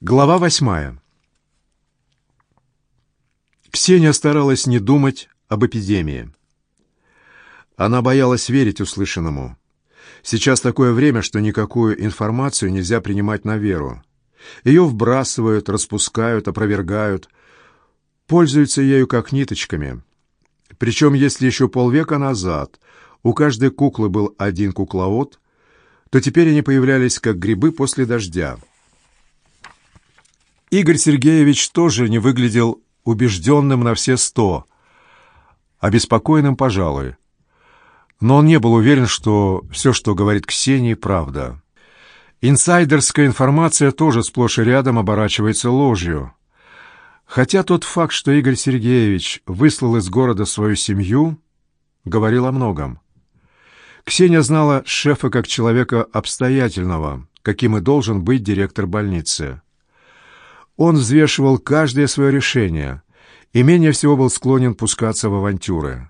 Глава восьмая. Ксения старалась не думать об эпидемии. Она боялась верить услышанному. Сейчас такое время, что никакую информацию нельзя принимать на веру. Ее вбрасывают, распускают, опровергают, пользуются ею как ниточками. Причем, если еще полвека назад у каждой куклы был один кукловод, то теперь они появлялись как грибы после дождя. Игорь Сергеевич тоже не выглядел убежденным на все сто, обеспокоенным, пожалуй. Но он не был уверен, что все, что говорит Ксении, правда. Инсайдерская информация тоже сплошь и рядом оборачивается ложью. Хотя тот факт, что Игорь Сергеевич выслал из города свою семью, говорил о многом. Ксения знала шефа как человека обстоятельного, каким и должен быть директор больницы. Он взвешивал каждое свое решение и менее всего был склонен пускаться в авантюры.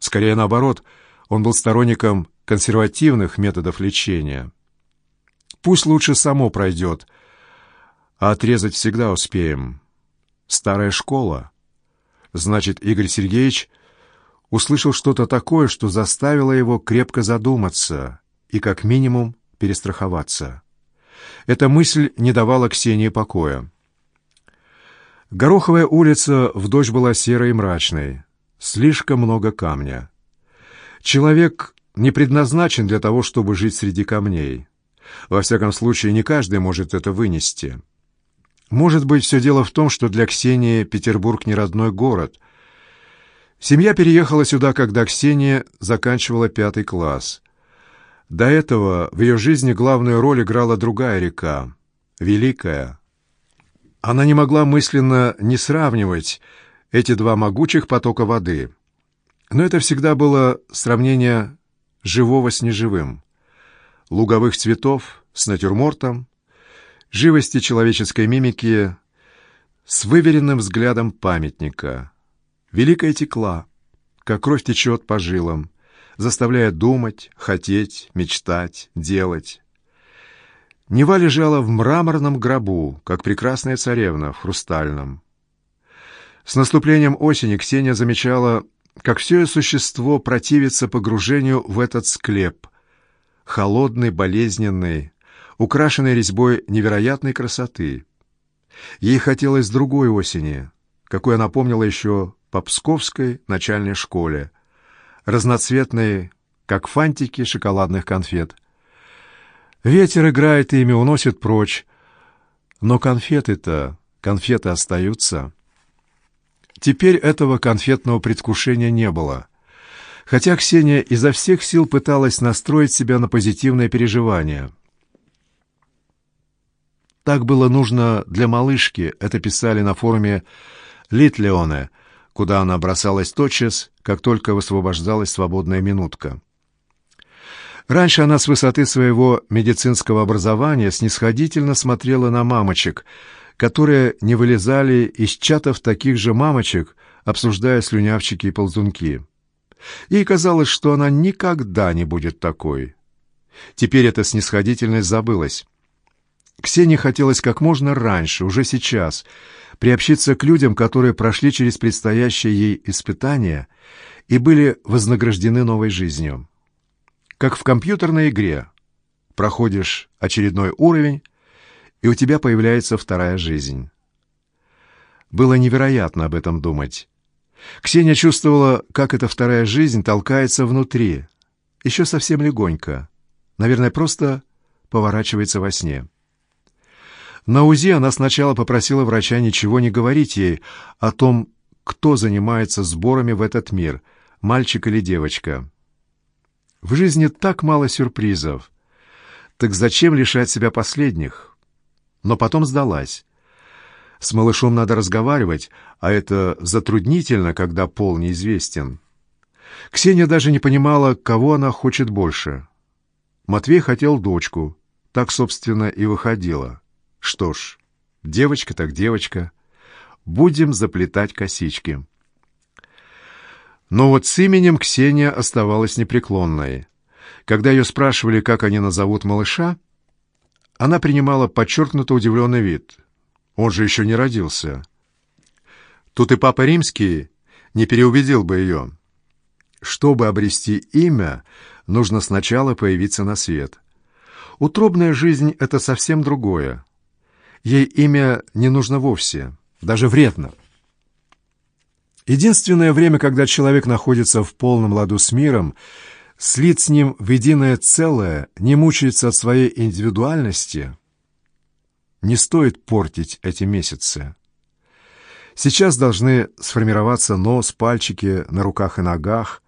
Скорее наоборот, он был сторонником консервативных методов лечения. Пусть лучше само пройдет, а отрезать всегда успеем. Старая школа. Значит, Игорь Сергеевич услышал что-то такое, что заставило его крепко задуматься и, как минимум, перестраховаться. Эта мысль не давала Ксении покоя. Гороховая улица в дождь была серой и мрачной. Слишком много камня. Человек не предназначен для того, чтобы жить среди камней. Во всяком случае, не каждый может это вынести. Может быть, все дело в том, что для Ксении Петербург не родной город. Семья переехала сюда, когда Ксения заканчивала пятый класс. До этого в ее жизни главную роль играла другая река, Великая, она не могла мысленно не сравнивать эти два могучих потока воды. Но это всегда было сравнение живого с неживым. Луговых цветов с натюрмортом, живости человеческой мимики с выверенным взглядом памятника. Великая текла, как кровь течет по жилам, заставляя думать, хотеть, мечтать, делать. Нева лежала в мраморном гробу, как прекрасная царевна в хрустальном. С наступлением осени Ксения замечала, как все ее существо противится погружению в этот склеп, холодный, болезненный, украшенный резьбой невероятной красоты. Ей хотелось другой осени, какой она помнила еще по Псковской начальной школе, разноцветной, как фантики шоколадных конфет — Ветер играет ими, уносит прочь. Но конфеты-то, конфеты остаются. Теперь этого конфетного предвкушения не было. Хотя Ксения изо всех сил пыталась настроить себя на позитивное переживание. Так было нужно для малышки, это писали на форуме Литлеоне, куда она бросалась тотчас, как только высвобождалась свободная минутка. Раньше она с высоты своего медицинского образования снисходительно смотрела на мамочек, которые не вылезали из чатов таких же мамочек, обсуждая слюнявчики и ползунки. Ей казалось, что она никогда не будет такой. Теперь эта снисходительность забылась. Ксении хотелось как можно раньше, уже сейчас, приобщиться к людям, которые прошли через предстоящее ей испытание и были вознаграждены новой жизнью как в компьютерной игре. Проходишь очередной уровень, и у тебя появляется вторая жизнь. Было невероятно об этом думать. Ксения чувствовала, как эта вторая жизнь толкается внутри, еще совсем легонько. Наверное, просто поворачивается во сне. На УЗИ она сначала попросила врача ничего не говорить ей о том, кто занимается сборами в этот мир, мальчик или девочка. В жизни так мало сюрпризов. Так зачем лишать себя последних? Но потом сдалась. С малышом надо разговаривать, а это затруднительно, когда пол неизвестен. Ксения даже не понимала, кого она хочет больше. Матвей хотел дочку. Так, собственно, и выходило. Что ж, девочка так девочка. Будем заплетать косички. Но вот с именем Ксения оставалась непреклонной. Когда ее спрашивали, как они назовут малыша, она принимала подчеркнуто удивленный вид. Он же еще не родился. Тут и Папа Римский не переубедил бы ее. Чтобы обрести имя, нужно сначала появиться на свет. Утробная жизнь — это совсем другое. Ей имя не нужно вовсе, даже вредно. Единственное время, когда человек находится в полном ладу с миром, слит с ним в единое целое, не мучается от своей индивидуальности, не стоит портить эти месяцы. Сейчас должны сформироваться нос, пальчики на руках и ногах,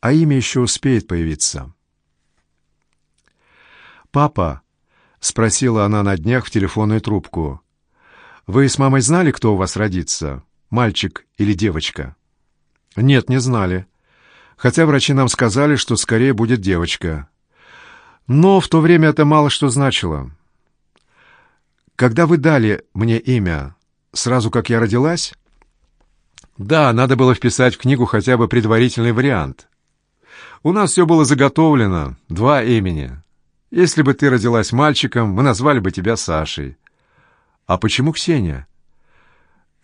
а имя еще успеет появиться. «Папа», — спросила она на днях в телефонную трубку, — «вы с мамой знали, кто у вас родится, мальчик или девочка?» «Нет, не знали. Хотя врачи нам сказали, что скорее будет девочка. Но в то время это мало что значило. Когда вы дали мне имя, сразу как я родилась? Да, надо было вписать в книгу хотя бы предварительный вариант. У нас все было заготовлено, два имени. Если бы ты родилась мальчиком, мы назвали бы тебя Сашей. А почему Ксения?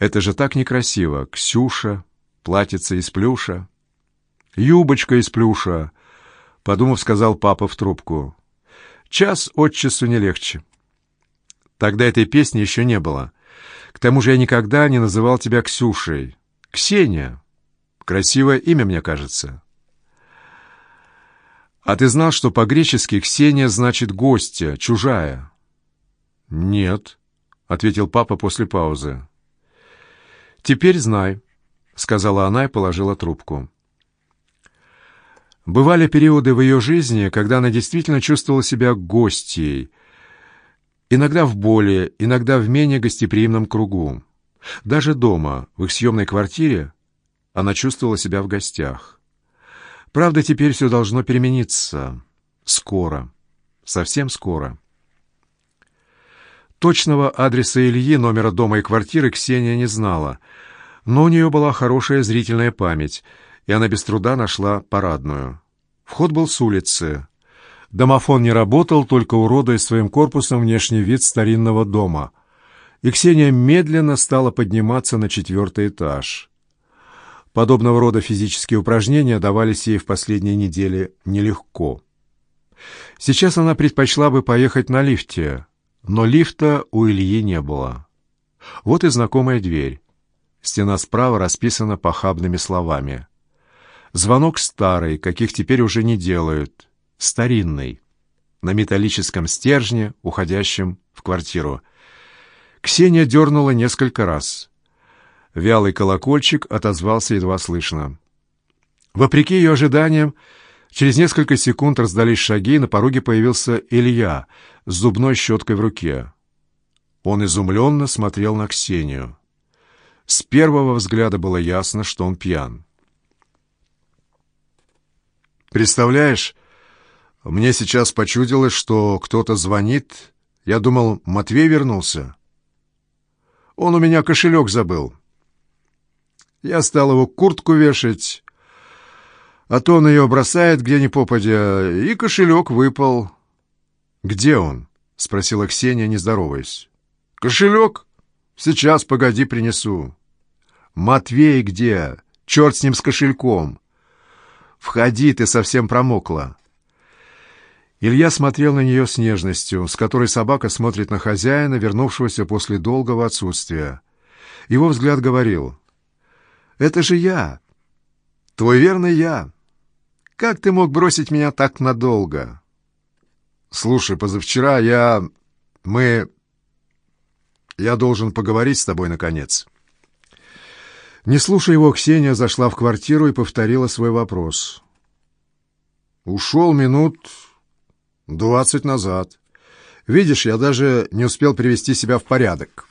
Это же так некрасиво. Ксюша, платьице из плюша. Юбочка из плюша, подумав, сказал папа в трубку. Час от часу не легче. Тогда этой песни еще не было. К тому же я никогда не называл тебя Ксюшей. Ксения. Красивое имя, мне кажется. А ты знал, что по-гречески Ксения значит «гостья», «чужая»? Нет, — ответил папа после паузы. «Теперь знай», — сказала она и положила трубку. Бывали периоды в ее жизни, когда она действительно чувствовала себя гостьей — Иногда в более, иногда в менее гостеприимном кругу. Даже дома, в их съемной квартире, она чувствовала себя в гостях. Правда, теперь все должно перемениться. Скоро. Совсем скоро. Точного адреса Ильи, номера дома и квартиры Ксения не знала, но у нее была хорошая зрительная память, и она без труда нашла парадную. Вход был с улицы. Домофон не работал, только уродуя своим корпусом внешний вид старинного дома. И Ксения медленно стала подниматься на четвертый этаж. Подобного рода физические упражнения давались ей в последние недели нелегко. Сейчас она предпочла бы поехать на лифте, но лифта у Ильи не было. Вот и знакомая дверь. Стена справа расписана похабными словами. Звонок старый, каких теперь уже не делают — старинный, на металлическом стержне, уходящем в квартиру. Ксения дернула несколько раз. Вялый колокольчик отозвался едва слышно. Вопреки ее ожиданиям, через несколько секунд раздались шаги, и на пороге появился Илья с зубной щеткой в руке. Он изумленно смотрел на Ксению. С первого взгляда было ясно, что он пьян. «Представляешь, мне сейчас почудилось, что кто-то звонит. Я думал, Матвей вернулся. Он у меня кошелек забыл. Я стал его куртку вешать, а то он ее бросает где ни попадя, и кошелек выпал. «Где он?» — спросила Ксения, не здороваясь. «Кошелек? Сейчас, погоди, принесу». «Матвей где? Черт с ним с кошельком!» «Входи, ты совсем промокла». Илья смотрел на нее с нежностью, с которой собака смотрит на хозяина, вернувшегося после долгого отсутствия. Его взгляд говорил, «Это же я, твой верный я. Как ты мог бросить меня так надолго?» «Слушай, позавчера я... мы... я должен поговорить с тобой, наконец». Не слушая его, Ксения зашла в квартиру и повторила свой вопрос. «Ушел минут «Двадцать назад. Видишь, я даже не успел привести себя в порядок».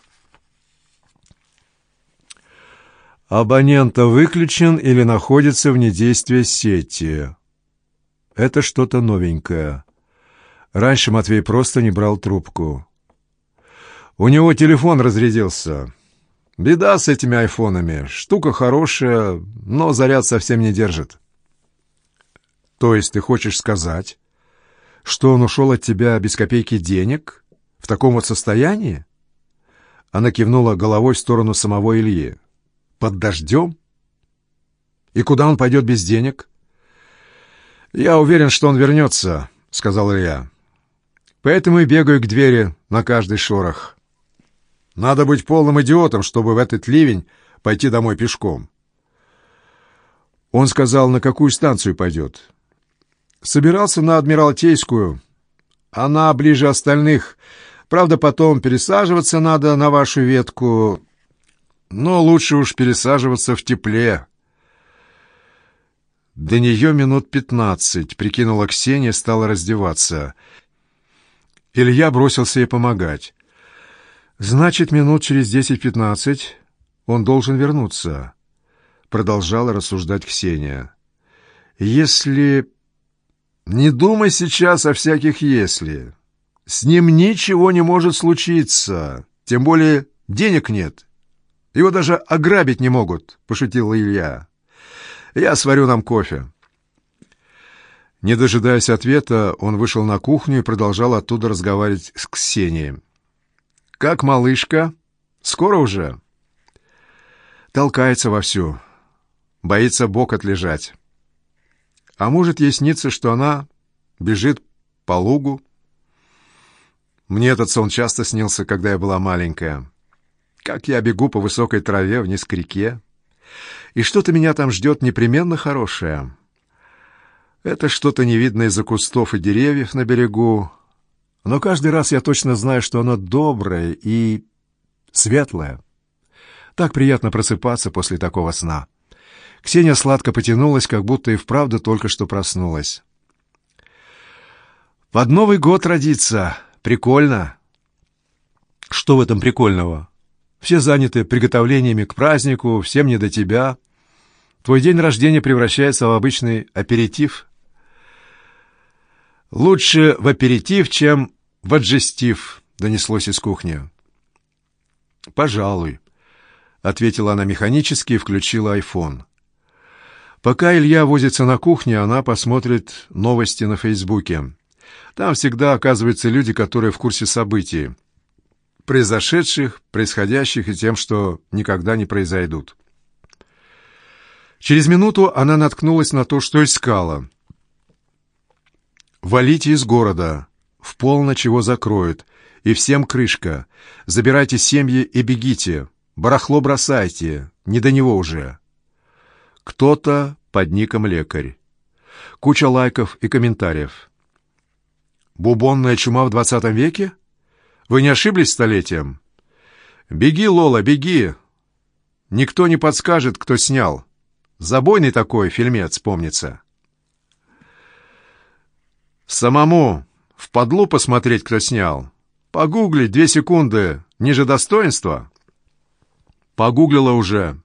Абонента выключен или находится вне действия сети. Это что-то новенькое. Раньше Матвей просто не брал трубку. У него телефон разрядился. Беда с этими айфонами. Штука хорошая, но заряд совсем не держит. То есть ты хочешь сказать, что он ушел от тебя без копейки денег? В таком вот состоянии? Она кивнула головой в сторону самого Ильи. «Под дождем? И куда он пойдет без денег?» «Я уверен, что он вернется», — сказал Илья. «Поэтому и бегаю к двери на каждый шорох. Надо быть полным идиотом, чтобы в этот ливень пойти домой пешком». Он сказал, на какую станцию пойдет. Собирался на Адмиралтейскую. Она ближе остальных. Правда, потом пересаживаться надо на вашу ветку. Но лучше уж пересаживаться в тепле. До нее минут пятнадцать, прикинула Ксения, стала раздеваться. Илья бросился ей помогать. Значит, минут через десять-пятнадцать он должен вернуться, продолжала рассуждать Ксения. Если... Не думай сейчас о всяких «если». С ним ничего не может случиться, тем более денег нет. Его даже ограбить не могут, пошутил Илья. Я сварю нам кофе». Не дожидаясь ответа, он вышел на кухню и продолжал оттуда разговаривать с Ксенией. «Как малышка? Скоро уже?» Толкается вовсю. Боится бок отлежать. А может, ей снится, что она бежит по лугу? Мне этот сон часто снился, когда я была маленькая. Как я бегу по высокой траве вниз к реке, и что-то меня там ждет непременно хорошее. Это что-то невидное из-за кустов и деревьев на берегу, но каждый раз я точно знаю, что оно доброе и светлое. Так приятно просыпаться после такого сна. Ксения сладко потянулась, как будто и вправду только что проснулась. «Под Новый год родиться! Прикольно!» «Что в этом прикольного?» Все заняты приготовлениями к празднику, всем не до тебя. Твой день рождения превращается в обычный аперитив. Лучше в аперитив, чем в аджестив, донеслось из кухни. Пожалуй, ответила она механически и включила айфон. Пока Илья возится на кухне, она посмотрит новости на Фейсбуке. Там всегда оказываются люди, которые в курсе событий произошедших, происходящих и тем, что никогда не произойдут. Через минуту она наткнулась на то, что искала. «Валите из города, в полночь его закроют, и всем крышка. Забирайте семьи и бегите, барахло бросайте, не до него уже». Кто-то под ником лекарь. Куча лайков и комментариев. «Бубонная чума в двадцатом веке?» Вы не ошиблись столетием? Беги, Лола, беги. Никто не подскажет, кто снял. Забойный такой фильмец, помнится. Самому в подлу посмотреть, кто снял. Погуглить две секунды ниже достоинства. Погуглила уже.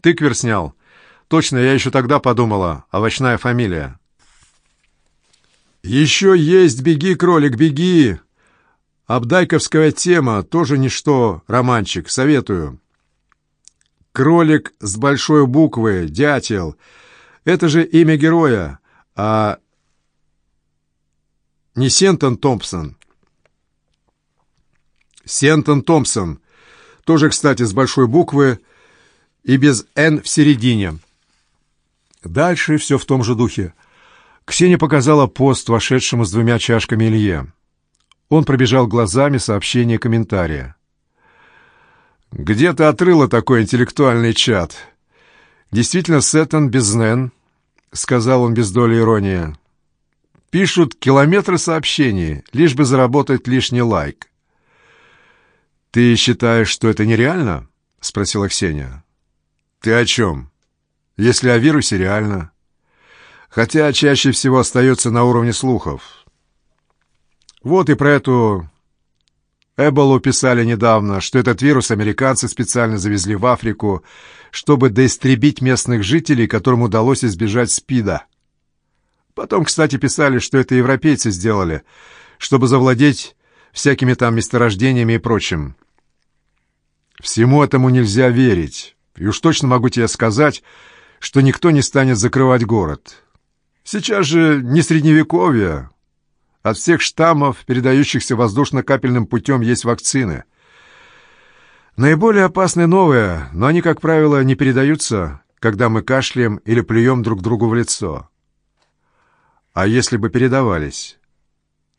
Тыквер снял. Точно, я еще тогда подумала. Овощная фамилия. «Еще есть! Беги, кролик, беги!» Абдайковская тема тоже ничто, романчик, советую. Кролик с большой буквы, дятел. Это же имя героя, а не Сентон Томпсон. Сентон Томпсон. Тоже, кстати, с большой буквы и без «Н» в середине. Дальше все в том же духе. Ксения показала пост вошедшему с двумя чашками Илье. Он пробежал глазами сообщение комментария. «Где ты отрыла такой интеллектуальный чат?» «Действительно, Сеттон Безнен», — сказал он без доли иронии. «Пишут километры сообщений, лишь бы заработать лишний лайк». «Ты считаешь, что это нереально?» — спросила Ксения. «Ты о чем? Если о вирусе, реально. Хотя чаще всего остается на уровне слухов». Вот и про эту Эболу писали недавно, что этот вирус американцы специально завезли в Африку, чтобы доистребить местных жителей, которым удалось избежать СПИДа. Потом, кстати, писали, что это европейцы сделали, чтобы завладеть всякими там месторождениями и прочим. Всему этому нельзя верить. И уж точно могу тебе сказать, что никто не станет закрывать город. Сейчас же не средневековье, от всех штаммов, передающихся воздушно-капельным путем, есть вакцины. Наиболее опасны новые, но они, как правило, не передаются, когда мы кашляем или плюем друг другу в лицо. А если бы передавались?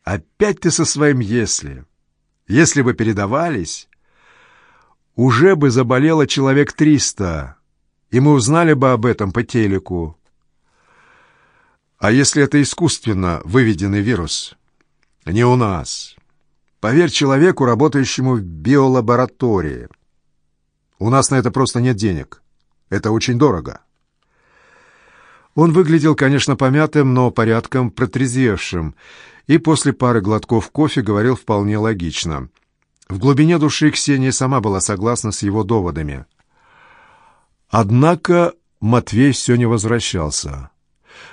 Опять ты со своим «если». Если бы передавались, уже бы заболело человек триста, и мы узнали бы об этом по телеку. А если это искусственно выведенный вирус? Не у нас. Поверь человеку, работающему в биолаборатории. У нас на это просто нет денег. Это очень дорого. Он выглядел, конечно, помятым, но порядком протрезвевшим, и после пары глотков кофе говорил вполне логично. В глубине души Ксения сама была согласна с его доводами. Однако Матвей все не возвращался.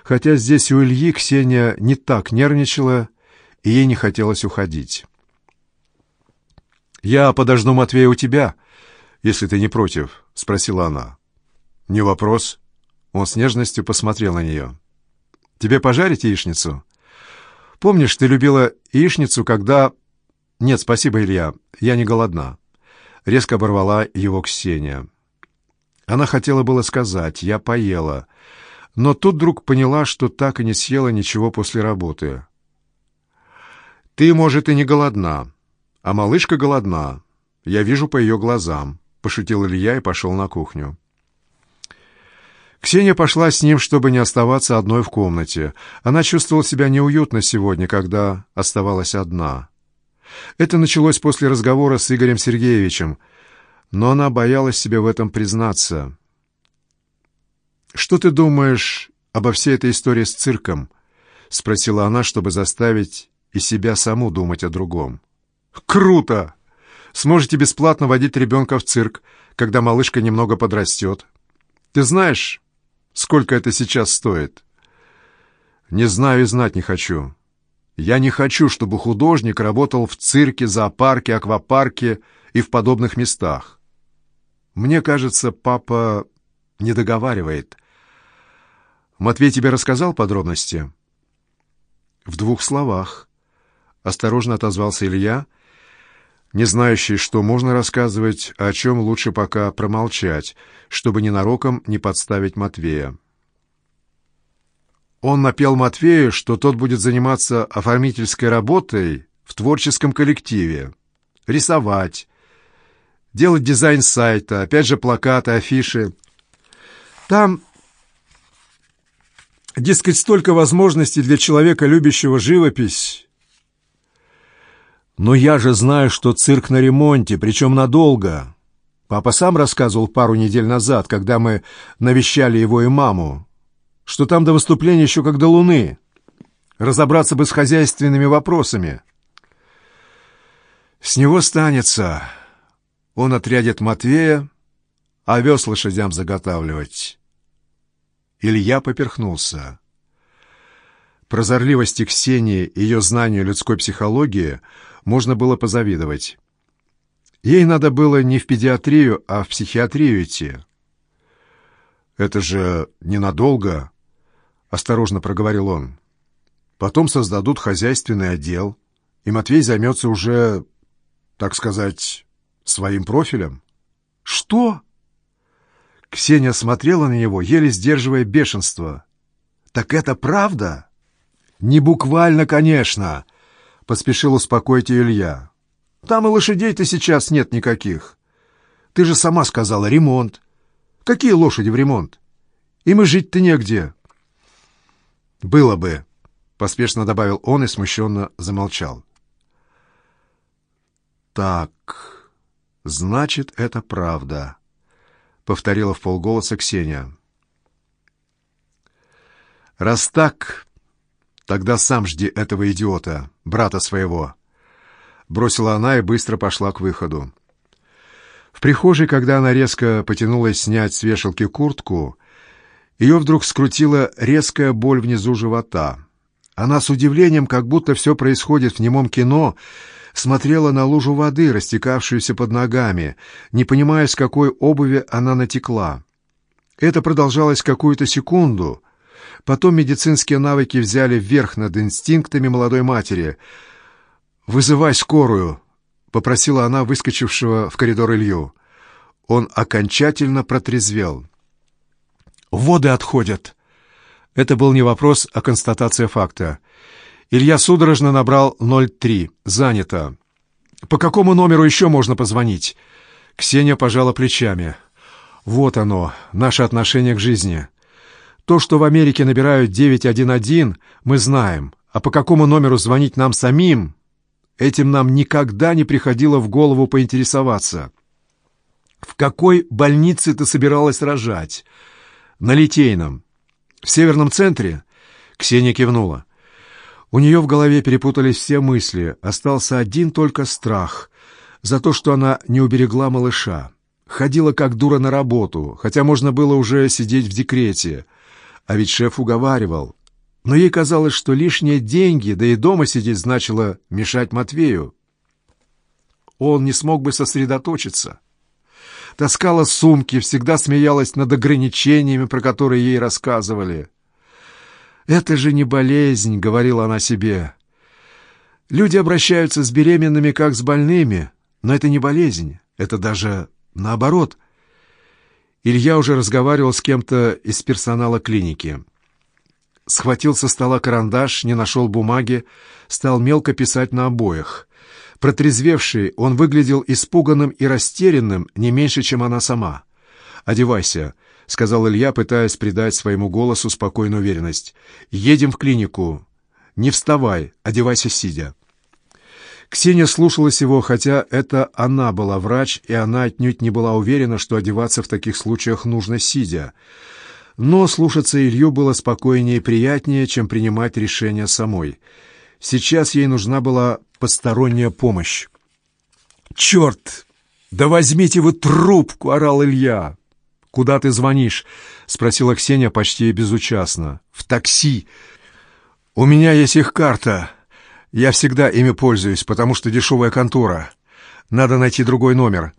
Хотя здесь у Ильи Ксения не так нервничала, и ей не хотелось уходить. «Я подожду Матвея у тебя, если ты не против», — спросила она. «Не вопрос». Он с нежностью посмотрел на нее. «Тебе пожарить яичницу?» «Помнишь, ты любила яичницу, когда...» «Нет, спасибо, Илья, я не голодна». Резко оборвала его Ксения. Она хотела было сказать «я поела», но тут вдруг поняла, что так и не съела ничего после работы. «Ты, может, и не голодна, а малышка голодна. Я вижу по ее глазам», — пошутил Илья и пошел на кухню. Ксения пошла с ним, чтобы не оставаться одной в комнате. Она чувствовала себя неуютно сегодня, когда оставалась одна. Это началось после разговора с Игорем Сергеевичем, но она боялась себе в этом признаться. «Что ты думаешь обо всей этой истории с цирком?» — спросила она, чтобы заставить и себя саму думать о другом. «Круто! Сможете бесплатно водить ребенка в цирк, когда малышка немного подрастет. Ты знаешь, сколько это сейчас стоит?» «Не знаю и знать не хочу. Я не хочу, чтобы художник работал в цирке, зоопарке, аквапарке и в подобных местах. Мне кажется, папа не договаривает. Матвей тебе рассказал подробности? В двух словах. Осторожно отозвался Илья, не знающий, что можно рассказывать, а о чем лучше пока промолчать, чтобы ненароком не подставить Матвея. Он напел Матвею, что тот будет заниматься оформительской работой в творческом коллективе, рисовать, делать дизайн сайта, опять же плакаты, афиши. Там, дескать, столько возможностей для человека, любящего живопись. Но я же знаю, что цирк на ремонте, причем надолго. Папа сам рассказывал пару недель назад, когда мы навещали его и маму, что там до выступления еще как до луны. Разобраться бы с хозяйственными вопросами. С него станется. Он отрядит Матвея, овес лошадям заготавливать. Илья поперхнулся. Прозорливости Ксении и ее знанию людской психологии можно было позавидовать. Ей надо было не в педиатрию, а в психиатрию идти. «Это же ненадолго», — осторожно проговорил он. «Потом создадут хозяйственный отдел, и Матвей займется уже, так сказать, своим профилем». «Что?» Ксения смотрела на него, еле сдерживая бешенство. «Так это правда?» «Не буквально, конечно», — поспешил успокоить Илья. «Там и лошадей-то сейчас нет никаких. Ты же сама сказала, ремонт. Какие лошади в ремонт? Им и жить-то негде». «Было бы», — поспешно добавил он и смущенно замолчал. «Так, значит, это правда» повторила в полголоса Ксения. Раз так, тогда сам жди этого идиота, брата своего, бросила она и быстро пошла к выходу. В прихожей, когда она резко потянулась снять с вешалки куртку, ее вдруг скрутила резкая боль внизу живота. Она с удивлением, как будто все происходит в немом кино, смотрела на лужу воды, растекавшуюся под ногами, не понимая, с какой обуви она натекла. Это продолжалось какую-то секунду. Потом медицинские навыки взяли вверх над инстинктами молодой матери. «Вызывай скорую!» — попросила она выскочившего в коридор Илью. он окончательно протрезвел. «Воды отходят!» Это был не вопрос, а констатация факта. Илья судорожно набрал 03. Занято. «По какому номеру еще можно позвонить?» Ксения пожала плечами. «Вот оно, наше отношение к жизни. То, что в Америке набирают 911, мы знаем. А по какому номеру звонить нам самим, этим нам никогда не приходило в голову поинтересоваться. В какой больнице ты собиралась рожать? На Литейном. В северном центре? Ксения кивнула. У нее в голове перепутались все мысли, остался один только страх за то, что она не уберегла малыша. Ходила как дура на работу, хотя можно было уже сидеть в декрете. А ведь шеф уговаривал но ей казалось, что лишние деньги, да и дома сидеть значило мешать Матвею. Он не смог бы сосредоточиться. Таскала сумки, всегда смеялась над ограничениями, про которые ей рассказывали. «Это же не болезнь», — говорила она себе. «Люди обращаются с беременными как с больными, но это не болезнь, это даже наоборот». Илья уже разговаривал с кем-то из персонала клиники схватил со стола карандаш, не нашел бумаги, стал мелко писать на обоях. Протрезвевший, он выглядел испуганным и растерянным не меньше, чем она сама. «Одевайся», — сказал Илья, пытаясь придать своему голосу спокойную уверенность. «Едем в клинику. Не вставай, одевайся сидя». Ксения слушалась его, хотя это она была врач, и она отнюдь не была уверена, что одеваться в таких случаях нужно сидя. Но слушаться Илью было спокойнее и приятнее, чем принимать решение самой. Сейчас ей нужна была посторонняя помощь. «Черт! Да возьмите вы трубку!» — орал Илья. «Куда ты звонишь?» — спросила Ксения почти безучастно. «В такси. У меня есть их карта. Я всегда ими пользуюсь, потому что дешевая контора. Надо найти другой номер».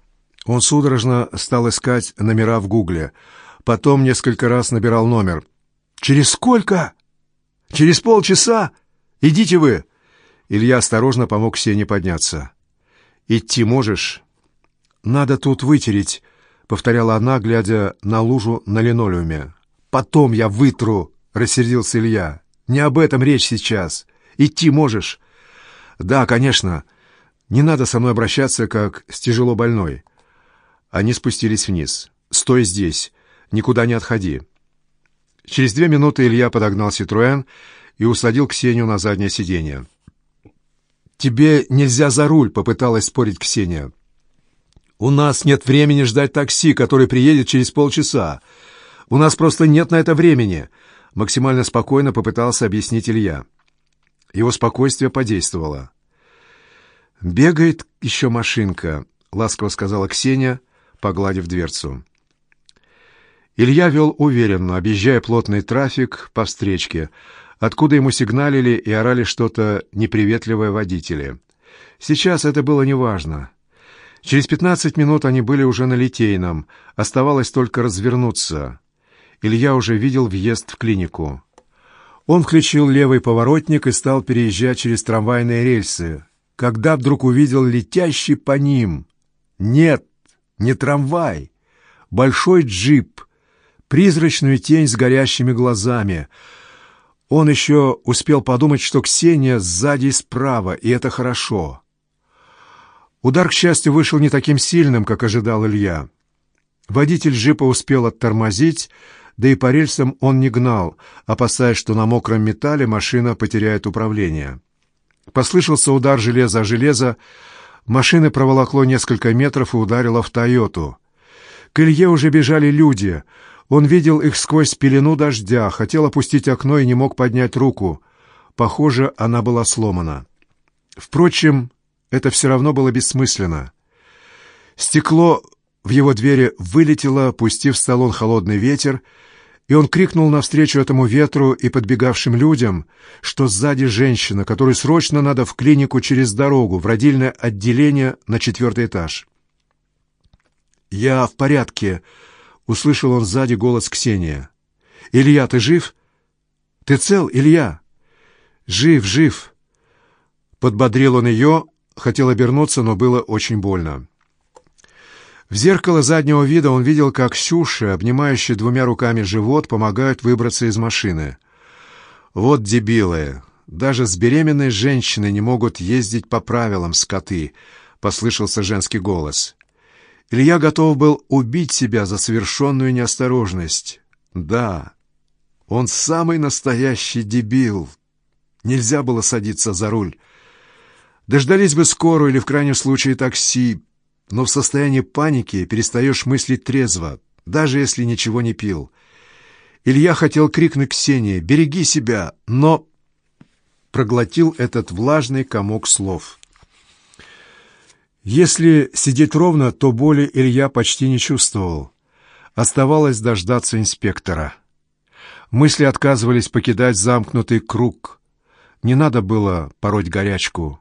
Он судорожно стал искать номера в гугле — Потом несколько раз набирал номер. «Через сколько?» «Через полчаса? Идите вы!» Илья осторожно помог Сене подняться. «Идти можешь?» «Надо тут вытереть», — повторяла она, глядя на лужу на линолеуме. «Потом я вытру», — рассердился Илья. «Не об этом речь сейчас. Идти можешь?» «Да, конечно. Не надо со мной обращаться, как с тяжело больной». Они спустились вниз. «Стой здесь. Никуда не отходи». Через две минуты Илья подогнал «Ситруэн» и усадил Ксению на заднее сиденье. «Тебе нельзя за руль», — попыталась спорить Ксения. «У нас нет времени ждать такси, который приедет через полчаса. У нас просто нет на это времени», — максимально спокойно попытался объяснить Илья. Его спокойствие подействовало. «Бегает еще машинка», — ласково сказала Ксения, погладив дверцу. Илья вел уверенно, объезжая плотный трафик по встречке, откуда ему сигналили и орали что-то неприветливое водители. Сейчас это было неважно. Через пятнадцать минут они были уже на Литейном, оставалось только развернуться. Илья уже видел въезд в клинику. Он включил левый поворотник и стал переезжать через трамвайные рельсы, когда вдруг увидел летящий по ним. Нет, не трамвай, большой джип — призрачную тень с горящими глазами. Он еще успел подумать, что Ксения сзади и справа, и это хорошо. Удар, к счастью, вышел не таким сильным, как ожидал Илья. Водитель джипа успел оттормозить, да и по рельсам он не гнал, опасаясь, что на мокром металле машина потеряет управление. Послышался удар железа о железо, машина проволокло несколько метров и ударила в «Тойоту». К Илье уже бежали люди — он видел их сквозь пелену дождя, хотел опустить окно и не мог поднять руку. Похоже, она была сломана. Впрочем, это все равно было бессмысленно. Стекло в его двери вылетело, пустив в салон холодный ветер, и он крикнул навстречу этому ветру и подбегавшим людям, что сзади женщина, которой срочно надо в клинику через дорогу, в родильное отделение на четвертый этаж. «Я в порядке», Услышал он сзади голос Ксения. «Илья, ты жив? Ты цел, Илья?» «Жив, жив!» Подбодрил он ее, хотел обернуться, но было очень больно. В зеркало заднего вида он видел, как Сюша, обнимающая двумя руками живот, помогают выбраться из машины. «Вот дебилы! Даже с беременной женщиной не могут ездить по правилам, скоты!» — послышался женский голос. Илья готов был убить себя за совершенную неосторожность. Да, он самый настоящий дебил. Нельзя было садиться за руль. Дождались бы скорую или, в крайнем случае, такси, но в состоянии паники перестаешь мыслить трезво, даже если ничего не пил. Илья хотел крикнуть Ксении «Береги себя!», но проглотил этот влажный комок слов. Если сидеть ровно, то боли Илья почти не чувствовал. Оставалось дождаться инспектора. Мысли отказывались покидать замкнутый круг. Не надо было пороть горячку.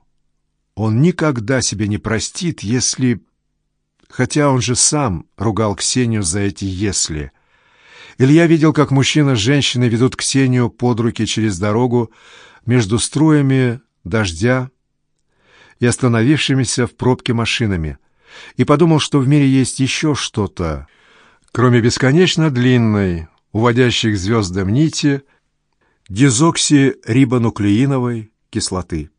Он никогда себе не простит, если... Хотя он же сам ругал Ксению за эти «если». Илья видел, как мужчина с женщиной ведут Ксению под руки через дорогу между струями дождя и остановившимися в пробке машинами, и подумал, что в мире есть еще что-то, кроме бесконечно длинной, уводящей к звездам нити, дезоксирибонуклеиновой кислоты.